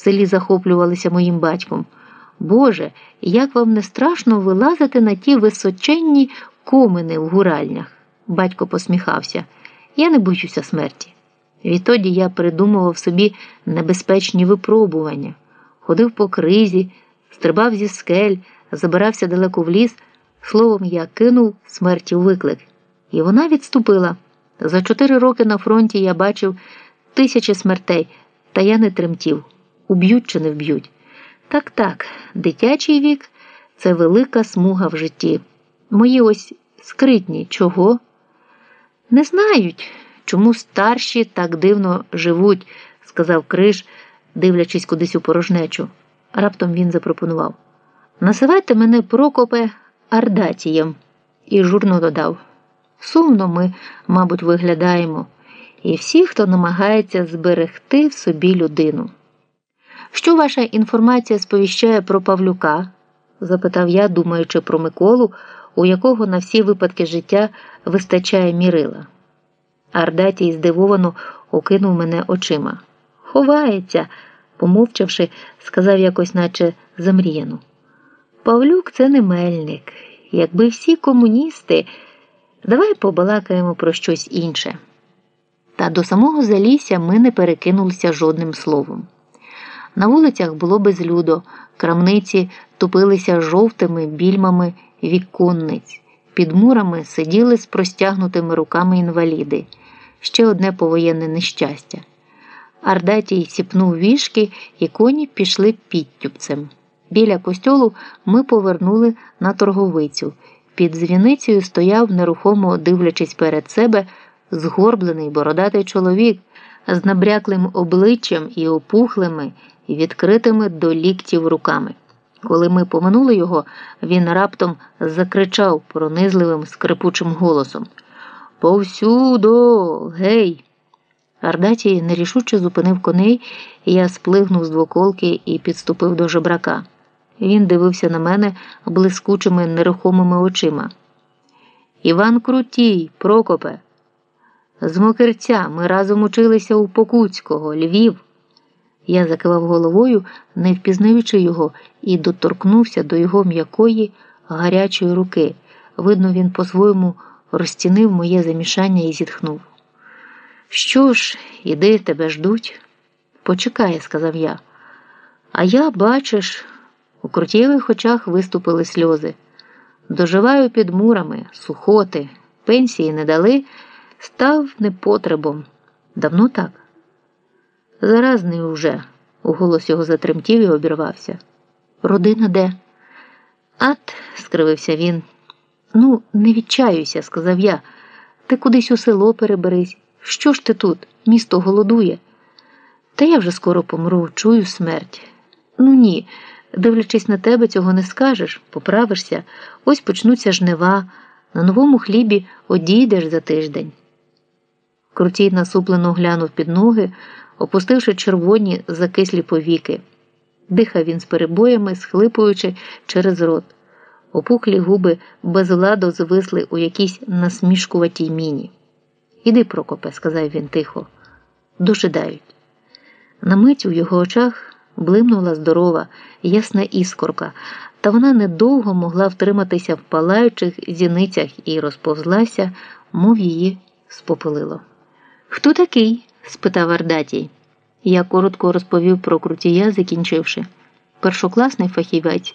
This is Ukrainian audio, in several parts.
селі захоплювалися моїм батьком. Боже, як вам не страшно вилазити на ті височенні комини в гуральнях? Батько посміхався. Я не боюся смерті. Відтоді я придумував собі небезпечні випробування, ходив по кризі, стрибав зі скель, забирався далеко в ліс. Словом, я кинув смерті виклик, і вона відступила. За чотири роки на фронті я бачив тисячі смертей, та я не тремтів, уб'ють чи не вб'ють. Так, так, дитячий вік це велика смуга в житті. Мої ось скритні чого? Не знають, чому старші так дивно живуть, сказав Криш, дивлячись кудись у порожнечу. Раптом він запропонував. Насивайте мене, Прокопе, Ардатієм, і журно додав. Сумно ми, мабуть, виглядаємо, і всі, хто намагається зберегти в собі людину. Що ваша інформація сповіщає про Павлюка? запитав я, думаючи про Миколу, у якого на всі випадки життя вистачає мірила. Ардатій здивовано окинув мене очима. Ховається, помовчавши, сказав якось, наче замріяно. Павлюк це не мельник. Якби всі комуністи, давай побалакаємо про щось інше. Та до самого залісся ми не перекинулися жодним словом. На вулицях було безлюдо, крамниці тупилися жовтими більмами віконниць, під мурами сиділи з простягнутими руками інваліди, ще одне повоєнне нещастя. Ардатій сіпнув вішки, і коні пішли підтюпцем. Біля костьолу ми повернули на торговицю. Під дзвіницею стояв, нерухомо дивлячись перед себе, згорблений бородатий чоловік з набряклим обличчям і опухлими, і відкритими до ліктів руками. Коли ми поминули його, він раптом закричав пронизливим скрипучим голосом Повсюдо, гей! Ардатій нерішуче зупинив коней, і я сплигнув з двоколки і підступив до жебрака. Він дивився на мене блискучими нерухомими очима. Іван Крутій, Прокопе. З Мокерця ми разом училися у Покуцького, Львів. Я закивав головою, не впізнаючи його, і доторкнувся до його м'якої, гарячої руки. Видно, він по-своєму розцінив моє замішання і зітхнув. Що ж, іди, тебе ждуть. Почекай, сказав я. А я, бачиш, у крутєвих очах виступили сльози. Доживаю під мурами, сухоти, пенсії не дали, став непотребом. Давно так? Заразний уже, голос його затремтів і обірвався. Родина де? Ат, скривився він. Ну, не відчаюся, сказав я. Ти кудись у село переберись. Що ж ти тут? Місто голодує. Та я вже скоро помру, чую смерть. Ну ні, дивлячись на тебе, цього не скажеш, поправишся, ось почнуться жнива, на новому хлібі одійдеш за тиждень. Крутій насуплено глянув під ноги, опустивши червоні закислі повіки. Дихав він з перебоями, схлипуючи через рот. Опухлі губи безладо звисли у якійсь насмішкуватій міні. Іди, Прокопе, сказав він тихо, дожидають. На мить у його очах блимнула здорова, ясна іскорка, та вона недовго могла втриматися в палаючих зіницях і розповзлася, мов її спопилило. Хто такий? спитав Ардатій. Я коротко розповів про крутія, закінчивши. Першокласний фахівець.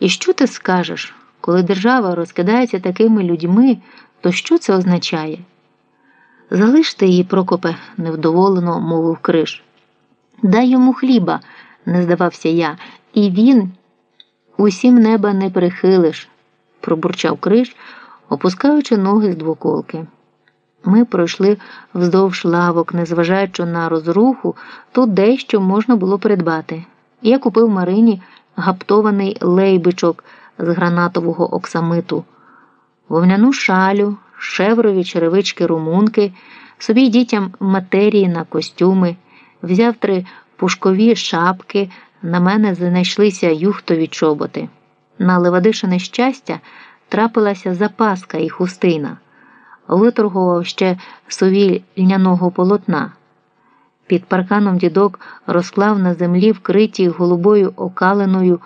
І що ти скажеш? Коли держава розкидається такими людьми, то що це означає? Залиште її, Прокопе, невдоволено мовив Криш. Дай йому хліба, не здавався я, і він усім неба не прихилиш, пробурчав Криш, опускаючи ноги з двоколки. Ми пройшли вздовж лавок, незважаючи на розруху, тут дещо можна було придбати. Я купив Марині гаптований лейбичок з гранатового оксамиту, вовняну шалю, шеврові черевички румунки, собі дітям матерії на костюми, взяв три пушкові шапки, на мене знайшлися юхтові чоботи. На левадишине щастя трапилася запаска і хустина, виторгував ще сові льняного полотна. Під парканом дідок розклав на землі вкриті голубою окаленою